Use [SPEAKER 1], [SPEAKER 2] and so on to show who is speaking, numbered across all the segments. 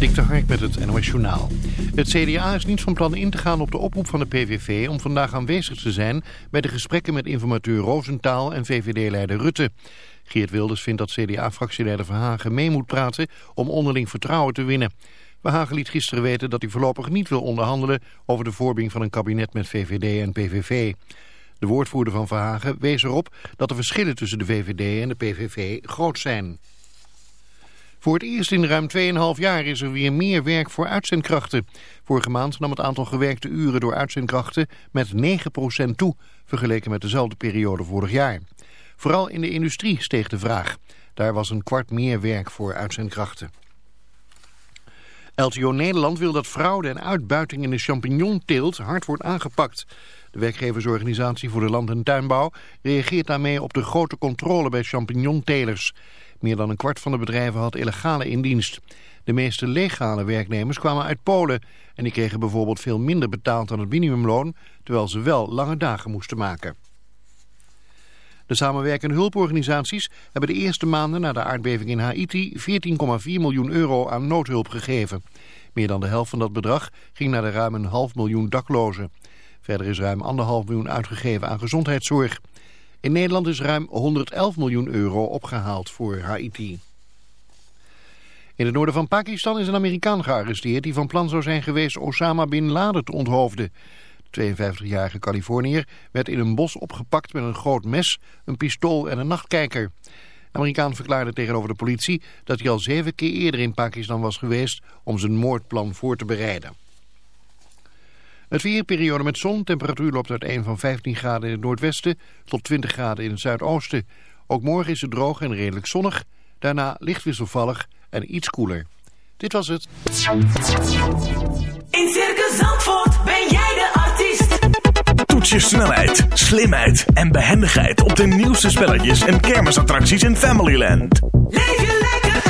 [SPEAKER 1] Dik de Hark met het NOS Journaal. Het CDA is niet van plan in te gaan op de oproep van de PVV... om vandaag aanwezig te zijn bij de gesprekken met informateur Roosentaal en VVD-leider Rutte... Geert Wilders vindt dat CDA-fractieleider Verhagen mee moet praten om onderling vertrouwen te winnen. Verhagen liet gisteren weten dat hij voorlopig niet wil onderhandelen over de vorming van een kabinet met VVD en PVV. De woordvoerder van Verhagen wees erop dat de verschillen tussen de VVD en de PVV groot zijn. Voor het eerst in ruim 2,5 jaar is er weer meer werk voor uitzendkrachten. Vorige maand nam het aantal gewerkte uren door uitzendkrachten met 9% toe, vergeleken met dezelfde periode vorig jaar. Vooral in de industrie steeg de vraag. Daar was een kwart meer werk voor uitzendkrachten. LTO Nederland wil dat fraude en uitbuiting in de champignonteelt hard wordt aangepakt. De werkgeversorganisatie voor de land- en tuinbouw reageert daarmee op de grote controle bij champignontelers. Meer dan een kwart van de bedrijven had illegale in dienst. De meeste legale werknemers kwamen uit Polen en die kregen bijvoorbeeld veel minder betaald dan het minimumloon, terwijl ze wel lange dagen moesten maken. De samenwerkende hulporganisaties hebben de eerste maanden na de aardbeving in Haiti 14,4 miljoen euro aan noodhulp gegeven. Meer dan de helft van dat bedrag ging naar de ruim een half miljoen daklozen. Verder is ruim anderhalf miljoen uitgegeven aan gezondheidszorg. In Nederland is ruim 111 miljoen euro opgehaald voor Haiti. In het noorden van Pakistan is een Amerikaan gearresteerd die van plan zou zijn geweest Osama Bin Laden te onthoofden. 52-jarige Californiër werd in een bos opgepakt met een groot mes, een pistool en een nachtkijker. De Amerikaan verklaarde tegenover de politie dat hij al zeven keer eerder in Pakistan was geweest om zijn moordplan voor te bereiden. Het weerperiode met zon, temperatuur loopt uiteen van 15 graden in het noordwesten tot 20 graden in het zuidoosten. Ook morgen is het droog en redelijk zonnig, daarna licht wisselvallig en iets koeler. Dit was het.
[SPEAKER 2] In Circus Zandvoort ben jij de
[SPEAKER 3] Toets je snelheid, slimheid en behendigheid op de nieuwste spelletjes en kermisattracties in Familyland.
[SPEAKER 2] Leef je lekker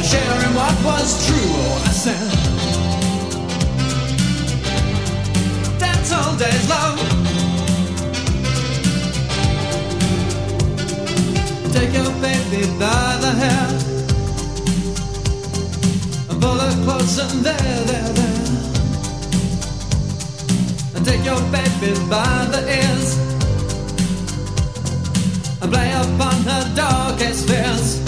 [SPEAKER 4] in what was true. Oh, I said, dance all days, love. Take your baby by the hair and pull her close and there, there, there. And take your baby by the ears and play upon her darkest fears.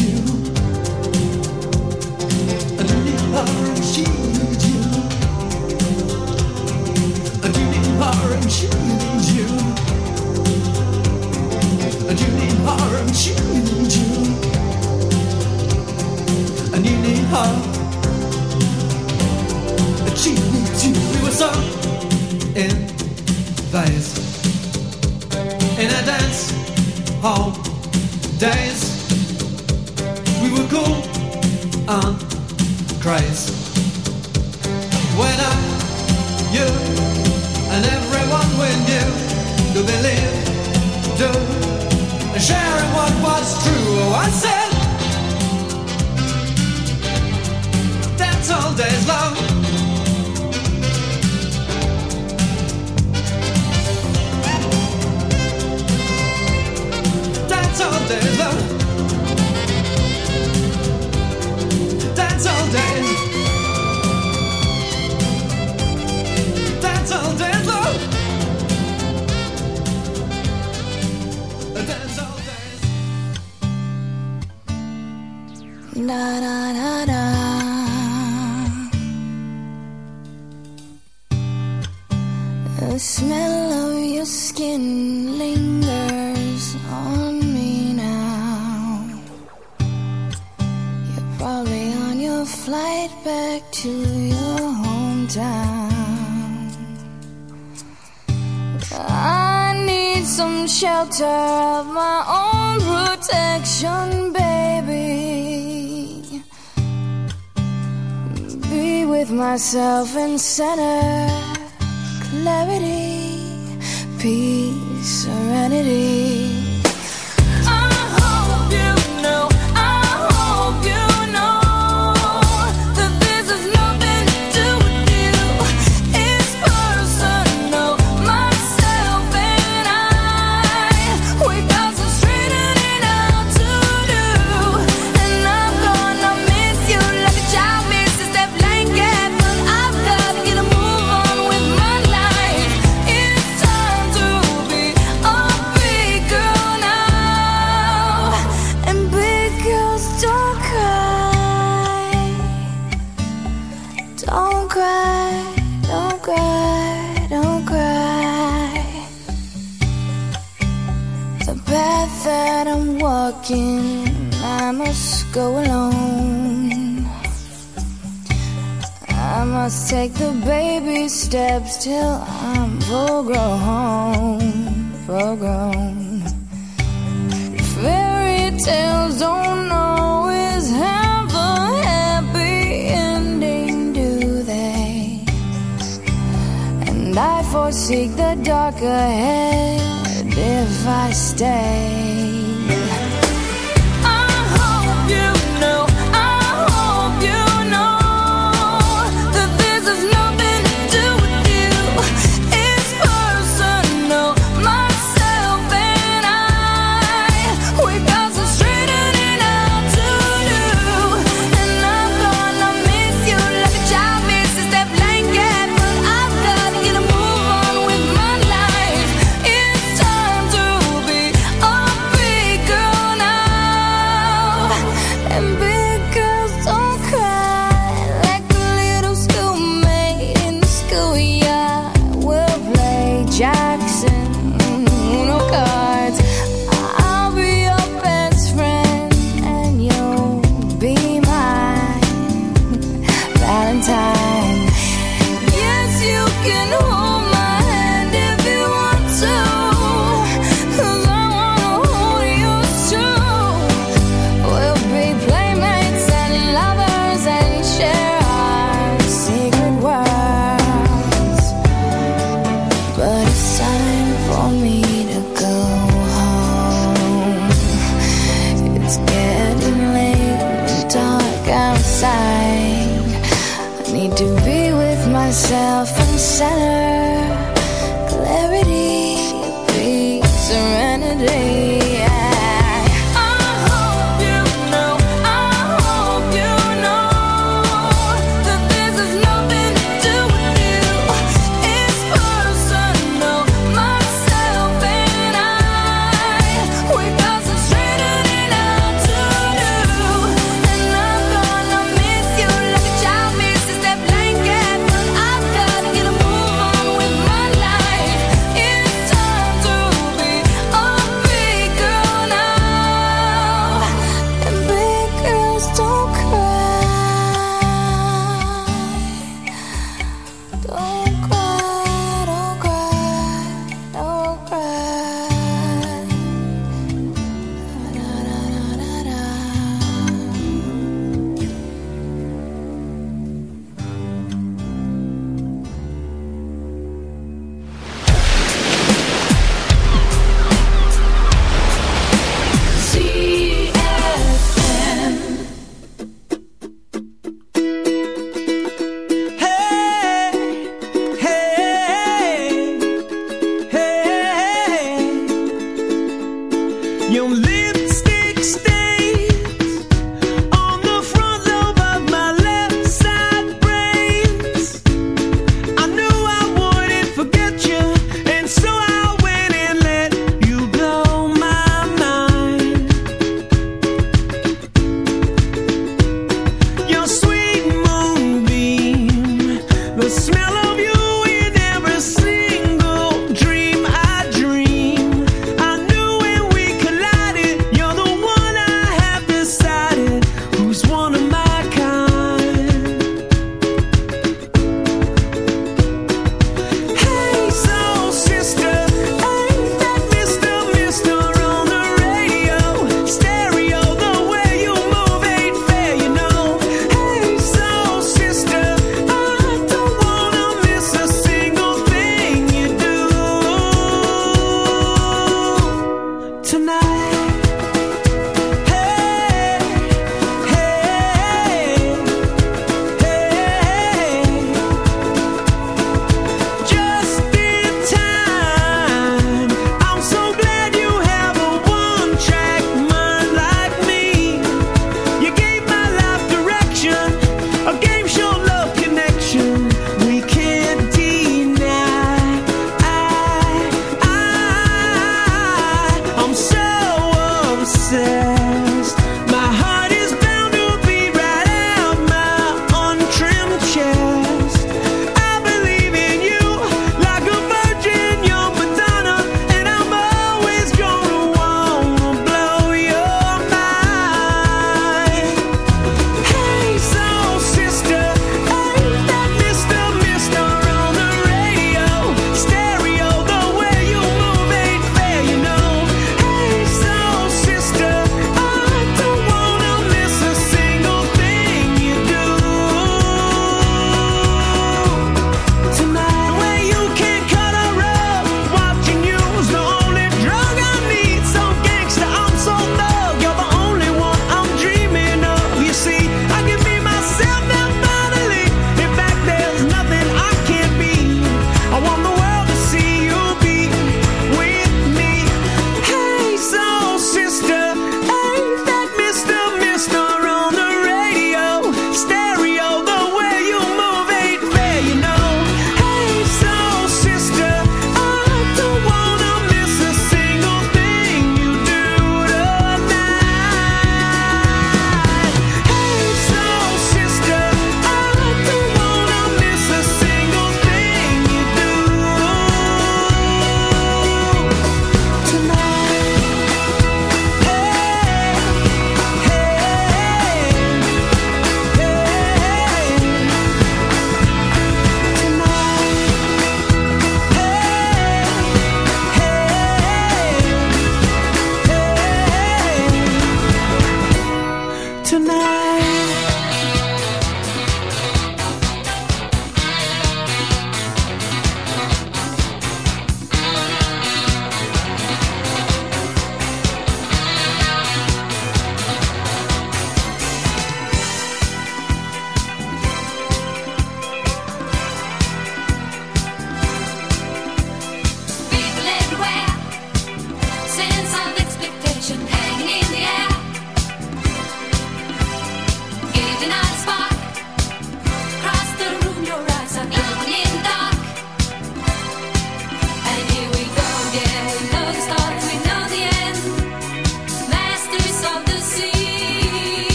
[SPEAKER 4] you
[SPEAKER 5] Jackson,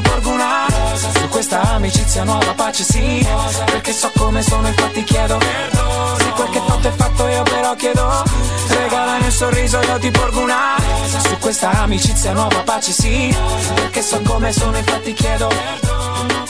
[SPEAKER 6] ti porgo una rosa. Su questa amicizia nuova pace sì rosa, Perché so come sono infatti chiedo Perdono. Se quel che è fatto è fatto io però chiedo Regalami un sorriso io ti porgo una rosa. Su questa amicizia nuova pace sì Perché so come sono infatti chiedo Perdono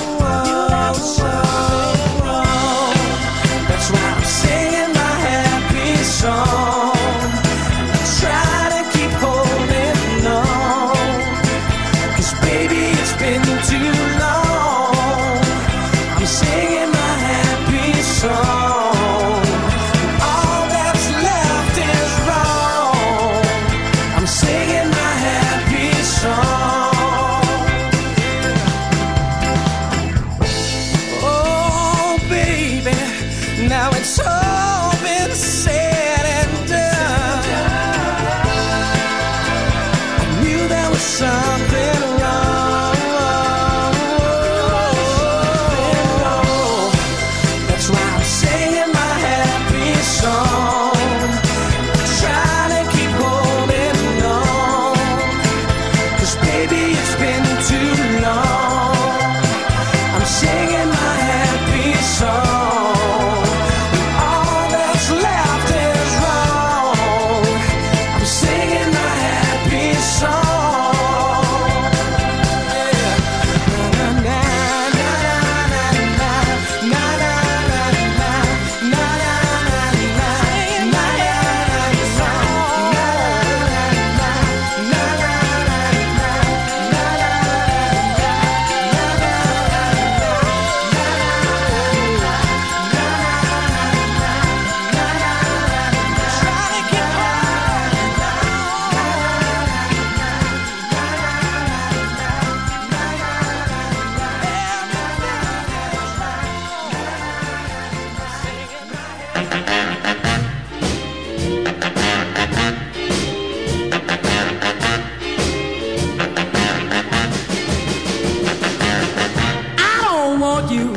[SPEAKER 7] Want you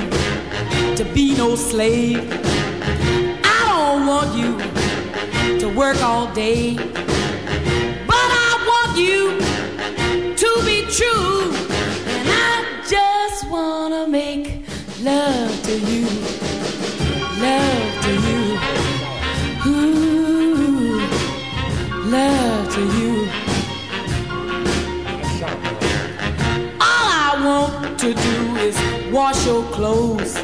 [SPEAKER 7] to be no slave. I don't want you to work all day. But I want you to be true. And I just wanna make love to you. clothes.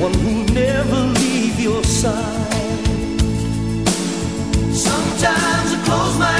[SPEAKER 8] one who'll never leave your side. Sometimes I close my eyes.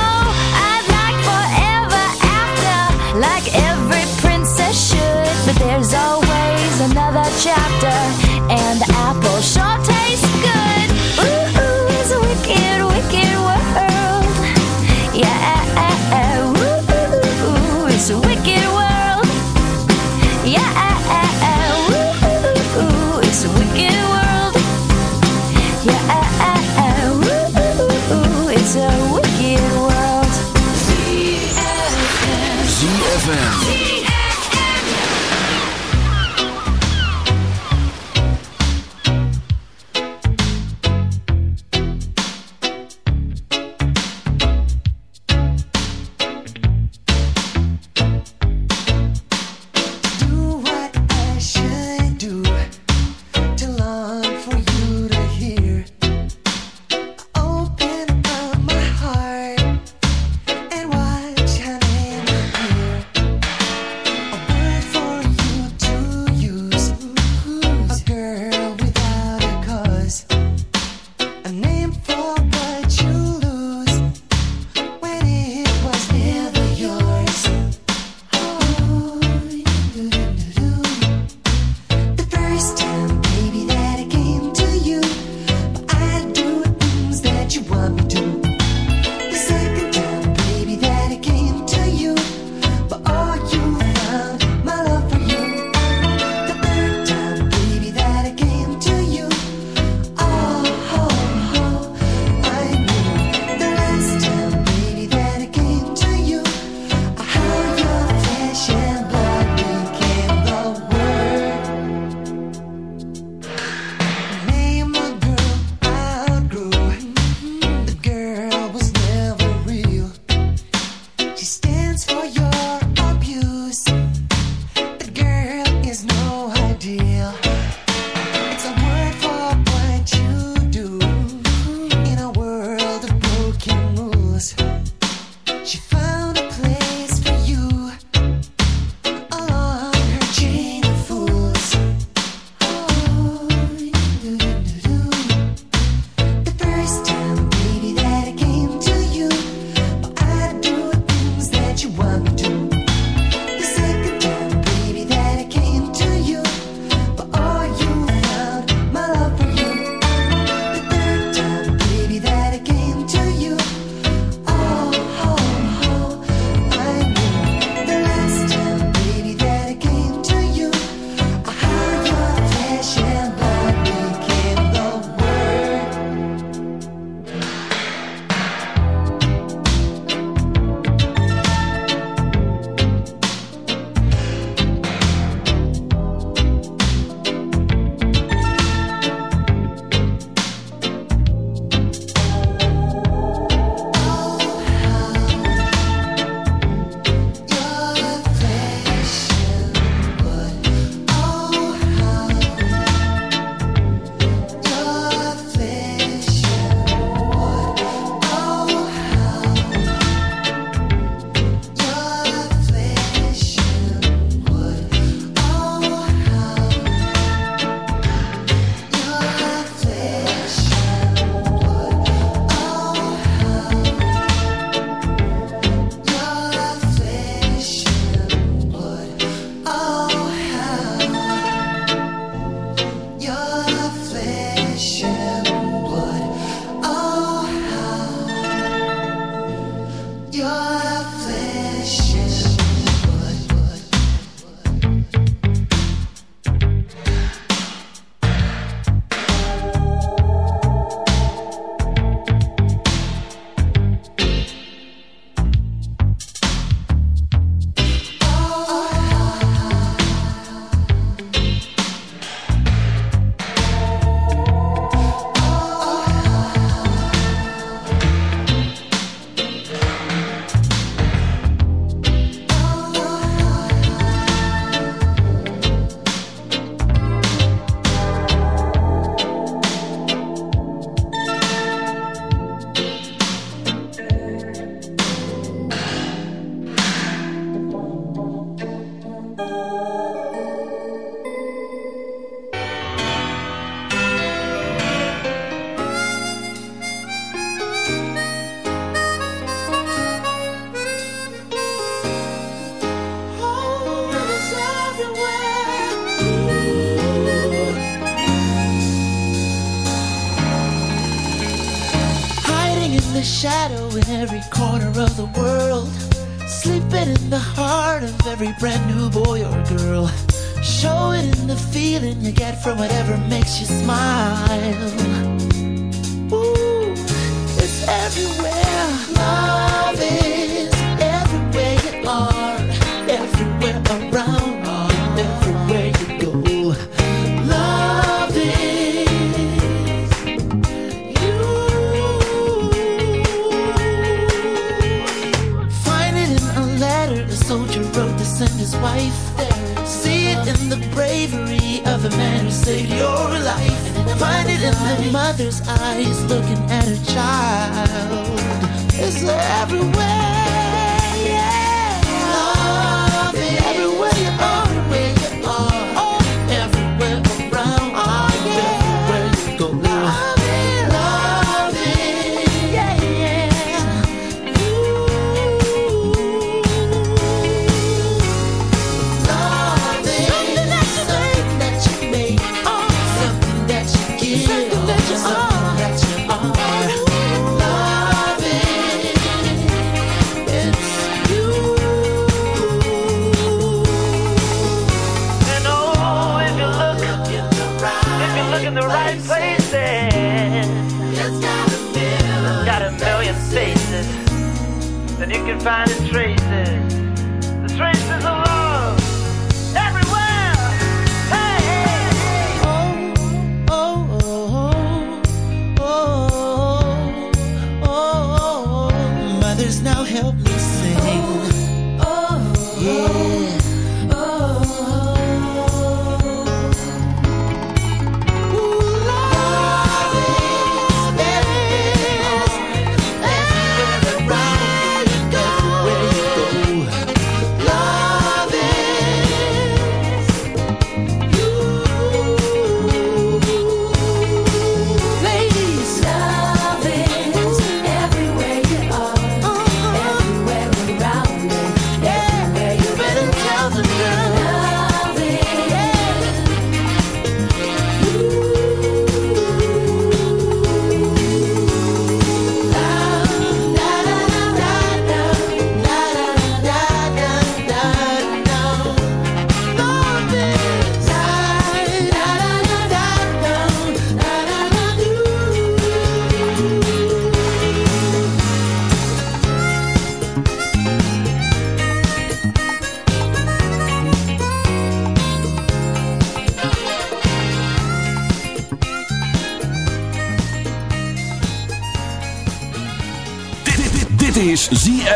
[SPEAKER 5] chapter.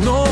[SPEAKER 4] No